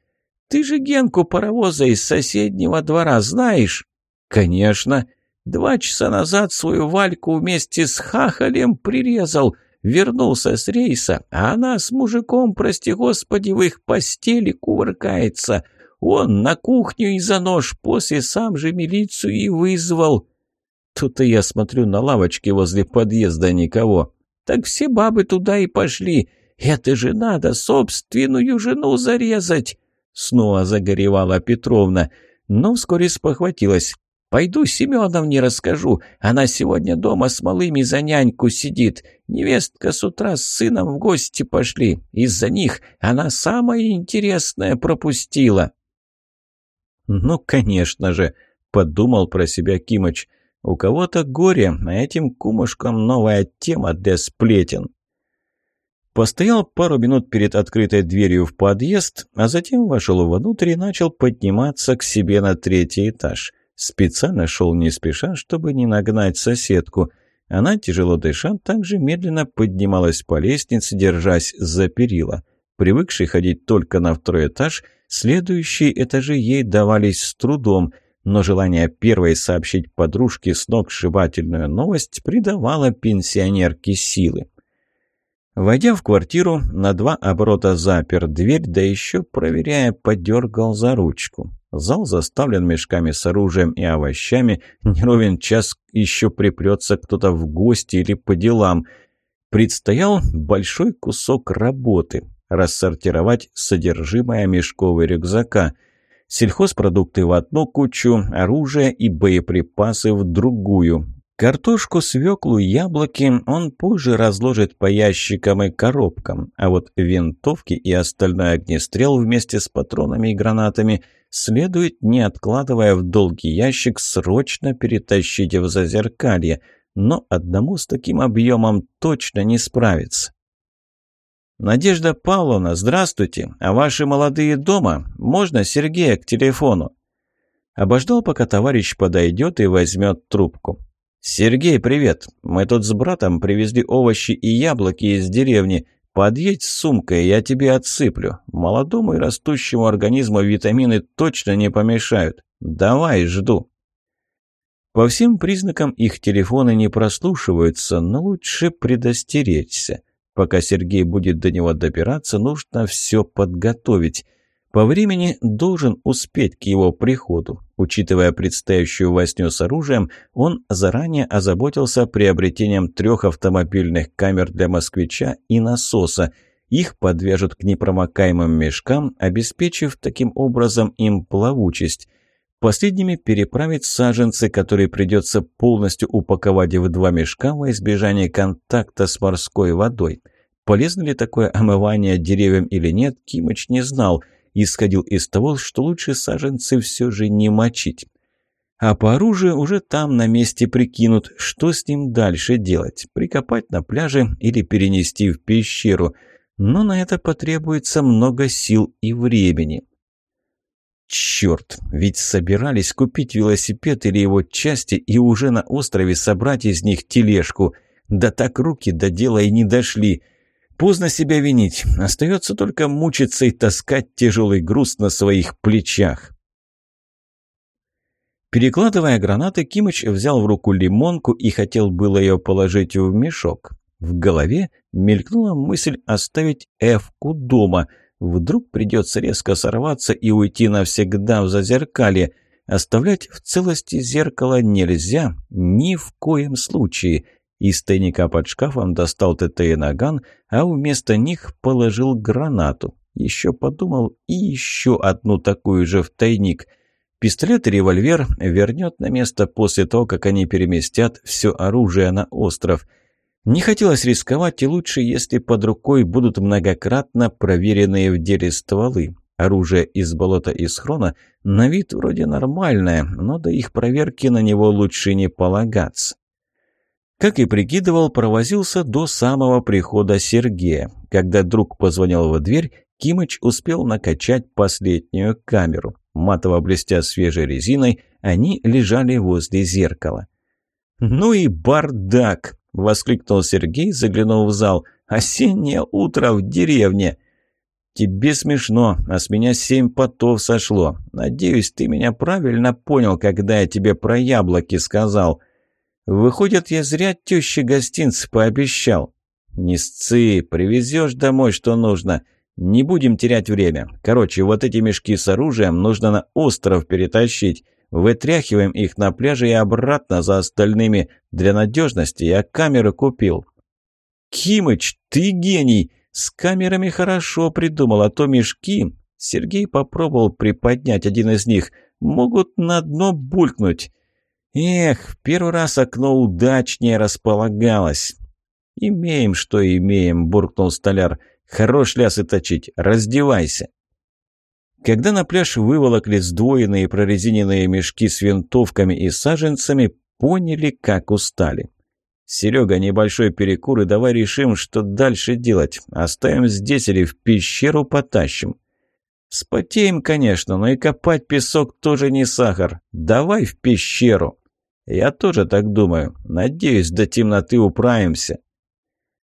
Ты же Генку паровоза из соседнего двора знаешь?» «Конечно. Два часа назад свою Вальку вместе с Хахалем прирезал, вернулся с рейса, а она с мужиком, прости господи, в их постели кувыркается». Он на кухню и за нож, после сам же милицию и вызвал. Тут-то я смотрю на лавочке возле подъезда никого. Так все бабы туда и пошли. Это же надо собственную жену зарезать. Снова загоревала Петровна, но вскоре спохватилась. «Пойду Семеновне расскажу. Она сегодня дома с малыми за няньку сидит. Невестка с утра с сыном в гости пошли. Из-за них она самое интересное пропустила». «Ну, конечно же», — подумал про себя Кимыч. «У кого-то горе, а этим кумушкам новая тема для сплетен». Постоял пару минут перед открытой дверью в подъезд, а затем вошел внутрь и начал подниматься к себе на третий этаж. Специально шел не спеша, чтобы не нагнать соседку. Она, тяжело дыша, также медленно поднималась по лестнице, держась за перила. Привыкший ходить только на второй этаж, Следующие этажи ей давались с трудом, но желание первой сообщить подружке сногсшибательную новость придавало пенсионерке силы. Войдя в квартиру, на два оборота запер дверь, да еще, проверяя, подергал за ручку. Зал заставлен мешками с оружием и овощами, не ровен час еще припрется кто-то в гости или по делам. Предстоял большой кусок работы рассортировать содержимое мешков и рюкзака. Сельхозпродукты в одну кучу, оружие и боеприпасы в другую. Картошку, свеклу, яблоки он позже разложит по ящикам и коробкам, а вот винтовки и остальной огнестрел вместе с патронами и гранатами следует, не откладывая в долгий ящик, срочно перетащить в зазеркалье, но одному с таким объемом точно не справиться. «Надежда Павловна, здравствуйте! А ваши молодые дома? Можно Сергея к телефону?» Обождал, пока товарищ подойдет и возьмет трубку. «Сергей, привет! Мы тут с братом привезли овощи и яблоки из деревни. Подъедь с сумкой, я тебе отсыплю. Молодому и растущему организму витамины точно не помешают. Давай, жду». По всем признакам их телефоны не прослушиваются, но лучше предостеречься. Пока Сергей будет до него добираться, нужно все подготовить. По времени должен успеть к его приходу. Учитывая предстоящую возню с оружием, он заранее озаботился приобретением трех автомобильных камер для москвича и насоса. Их подвяжут к непромокаемым мешкам, обеспечив таким образом им плавучесть. Последними переправить саженцы, которые придется полностью упаковать в два мешка во избежание контакта с морской водой. Полезно ли такое омывание деревьям или нет, Кимыч не знал. Исходил из того, что лучше саженцы все же не мочить. А по оружию уже там на месте прикинут, что с ним дальше делать. Прикопать на пляже или перенести в пещеру. Но на это потребуется много сил и времени. Черт, ведь собирались купить велосипед или его части и уже на острове собрать из них тележку. Да так руки до дела и не дошли. Поздно себя винить. Остается только мучиться и таскать тяжелый груз на своих плечах. Перекладывая гранаты, Кимыч взял в руку лимонку и хотел было ее положить в мешок. В голове мелькнула мысль оставить Эвку дома. Вдруг придется резко сорваться и уйти навсегда в зазеркалье. Оставлять в целости зеркало нельзя ни в коем случае. Из тайника под шкафом достал ТТ и наган, а вместо них положил гранату. Еще подумал и еще одну такую же в тайник – Пистолет и револьвер вернет на место после того, как они переместят все оружие на остров. Не хотелось рисковать, и лучше, если под рукой будут многократно проверенные в деле стволы. Оружие из болота и схрона на вид вроде нормальное, но до их проверки на него лучше не полагаться. Как и прикидывал, провозился до самого прихода Сергея. Когда друг позвонил в дверь, Кимыч успел накачать последнюю камеру. Матово блестя свежей резиной, они лежали возле зеркала. «Ну и бардак!» — воскликнул Сергей, заглянув в зал. «Осеннее утро в деревне!» «Тебе смешно, а с меня семь потов сошло. Надеюсь, ты меня правильно понял, когда я тебе про яблоки сказал. Выходит, я зря теще гостинцы пообещал. Не сцы, привезешь домой, что нужно. «Не будем терять время. Короче, вот эти мешки с оружием нужно на остров перетащить. Вытряхиваем их на пляже и обратно за остальными. Для надежности я камеры купил». «Кимыч, ты гений! С камерами хорошо придумал, а то мешки...» Сергей попробовал приподнять один из них. «Могут на дно булькнуть». «Эх, первый раз окно удачнее располагалось». «Имеем, что имеем», — буркнул столяр. Хорош лясы точить, раздевайся!» Когда на пляж выволокли сдвоенные прорезиненные мешки с винтовками и саженцами, поняли, как устали. «Серега, небольшой перекур, и давай решим, что дальше делать. Оставим здесь или в пещеру потащим?» «Спотеем, конечно, но и копать песок тоже не сахар. Давай в пещеру!» «Я тоже так думаю. Надеюсь, до темноты управимся».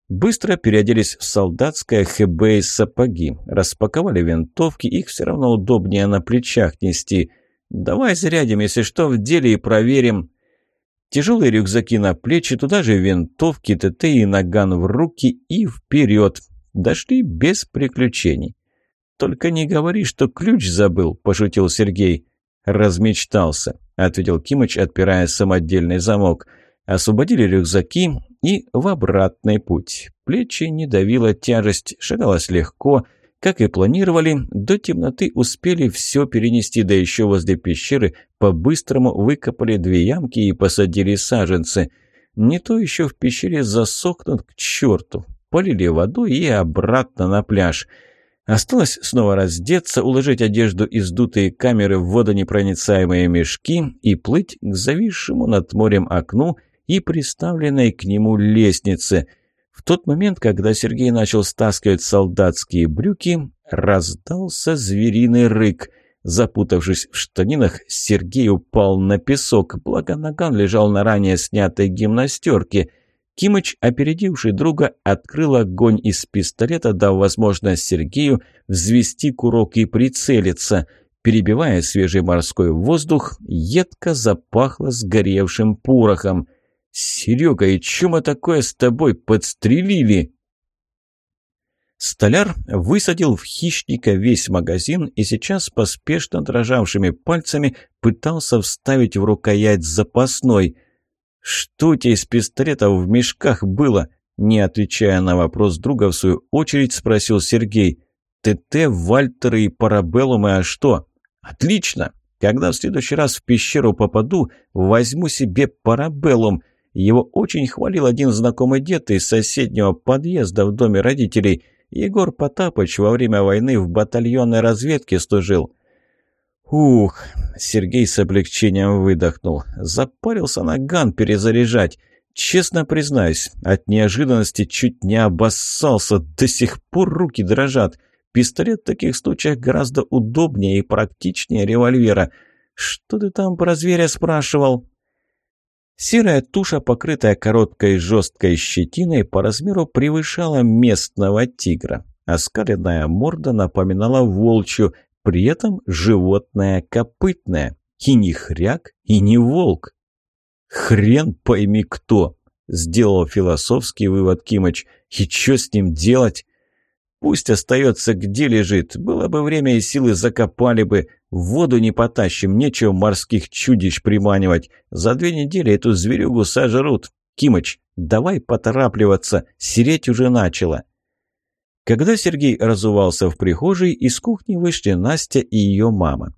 Быстро переоделись в солдатское ХБ и сапоги. Распаковали винтовки, их все равно удобнее на плечах нести. Давай зарядим, если что, в деле и проверим. Тяжелые рюкзаки на плечи, туда же винтовки, ТТ и наган в руки и вперед. Дошли без приключений. «Только не говори, что ключ забыл», – пошутил Сергей. «Размечтался», – ответил Кимыч, отпирая самодельный замок. Освободили рюкзаки и в обратный путь. Плечи не давила тяжесть, шагалось легко. Как и планировали, до темноты успели все перенести, да еще возле пещеры по-быстрому выкопали две ямки и посадили саженцы. Не то еще в пещере засохнут к черту. Полили водой и обратно на пляж. Осталось снова раздеться, уложить одежду и сдутые камеры в водонепроницаемые мешки и плыть к зависшему над морем окну – и приставленной к нему лестнице. В тот момент, когда Сергей начал стаскивать солдатские брюки, раздался звериный рык. Запутавшись в штанинах, Сергей упал на песок, благо наган лежал на ранее снятой гимнастерке. Кимыч, опередивший друга, открыл огонь из пистолета, дав возможность Сергею взвести курок и прицелиться. Перебивая свежий морской воздух, едко запахло сгоревшим порохом – «Серега, и чем мы такое с тобой подстрелили?» Столяр высадил в хищника весь магазин и сейчас поспешно дрожавшими пальцами пытался вставить в рукоять запасной. «Что у тебя из пистолетов в мешках было?» Не отвечая на вопрос друга, в свою очередь спросил Сергей. «ТТ, Вальтеры и Парабеллумы, а что?» «Отлично! Когда в следующий раз в пещеру попаду, возьму себе Парабеллум. Его очень хвалил один знакомый дед из соседнего подъезда в доме родителей. Егор Потапыч во время войны в батальонной разведке служил». «Ух!» — Сергей с облегчением выдохнул. «Запарился наган перезаряжать. Честно признаюсь, от неожиданности чуть не обоссался, до сих пор руки дрожат. Пистолет в таких случаях гораздо удобнее и практичнее револьвера. Что ты там про зверя спрашивал?» Серая туша, покрытая короткой жесткой щетиной, по размеру превышала местного тигра. Оскаленная морда напоминала волчью, при этом животное копытное. И не хряк, и не волк. «Хрен пойми кто!» — сделал философский вывод Кимыч. «И что с ним делать?» «Пусть остается где лежит. Было бы время и силы закопали бы. В воду не потащим, нечего морских чудищ приманивать. За две недели эту зверюгу сожрут. Кимыч, давай поторапливаться, сереть уже начало». Когда Сергей разувался в прихожей, из кухни вышли Настя и ее мама.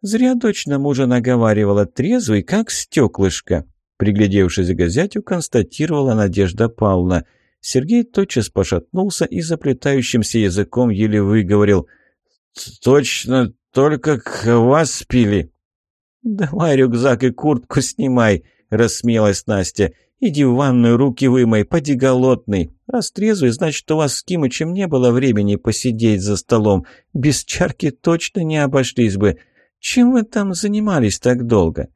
«Зря точно мужа наговаривала, трезвый, как стеклышко», приглядевшись к газетю, констатировала Надежда Павловна. Сергей тотчас пошатнулся и заплетающимся языком еле выговорил. «Точно, только вас пили». «Давай рюкзак и куртку снимай», — рассмеялась Настя. «Иди в ванную, руки вымой, поди голодный. Раз трезвый, значит, у вас с Кимычем не было времени посидеть за столом. Без чарки точно не обошлись бы. «Чем вы там занимались так долго?»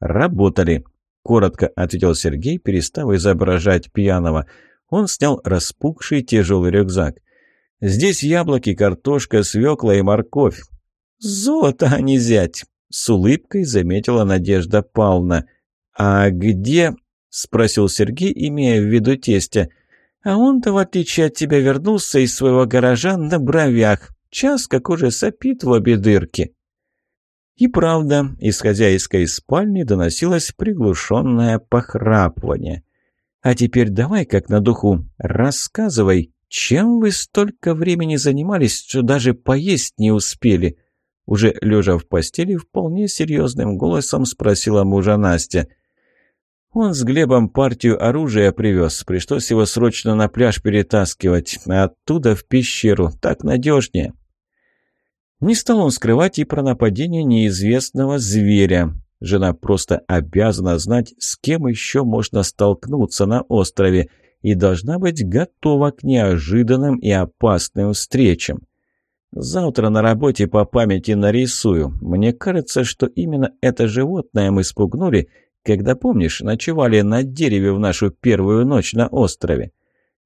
«Работали», — коротко ответил Сергей, перестав изображать пьяного. Он снял распухший тяжелый рюкзак. «Здесь яблоки, картошка, свекла и морковь». «Золото, а не зять!» — с улыбкой заметила Надежда Павловна. «А где?» — спросил Сергей, имея в виду тестя. «А он-то, в отличие от тебя, вернулся из своего гаража на бровях. Час как уже сопит в обе дырки». И правда, из хозяйской спальни доносилось приглушенное похрапывание. «А теперь давай, как на духу, рассказывай, чем вы столько времени занимались, что даже поесть не успели?» Уже лежа в постели, вполне серьезным голосом спросила мужа Настя. Он с Глебом партию оружия привез. Пришлось его срочно на пляж перетаскивать, а оттуда в пещеру. Так надежнее. Не стал он скрывать и про нападение неизвестного зверя. Жена просто обязана знать, с кем еще можно столкнуться на острове, и должна быть готова к неожиданным и опасным встречам. Завтра на работе по памяти нарисую. Мне кажется, что именно это животное мы спугнули, когда, помнишь, ночевали на дереве в нашу первую ночь на острове.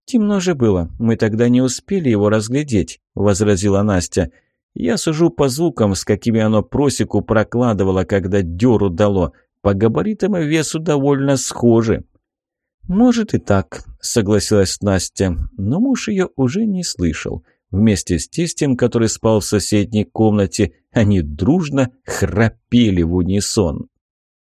«Темно же было, мы тогда не успели его разглядеть», — возразила Настя. Я сужу по звукам, с какими оно просеку прокладывало, когда дёру дало. По габаритам и весу довольно схожи. «Может и так», — согласилась Настя, но муж ее уже не слышал. Вместе с тестем, который спал в соседней комнате, они дружно храпели в унисон.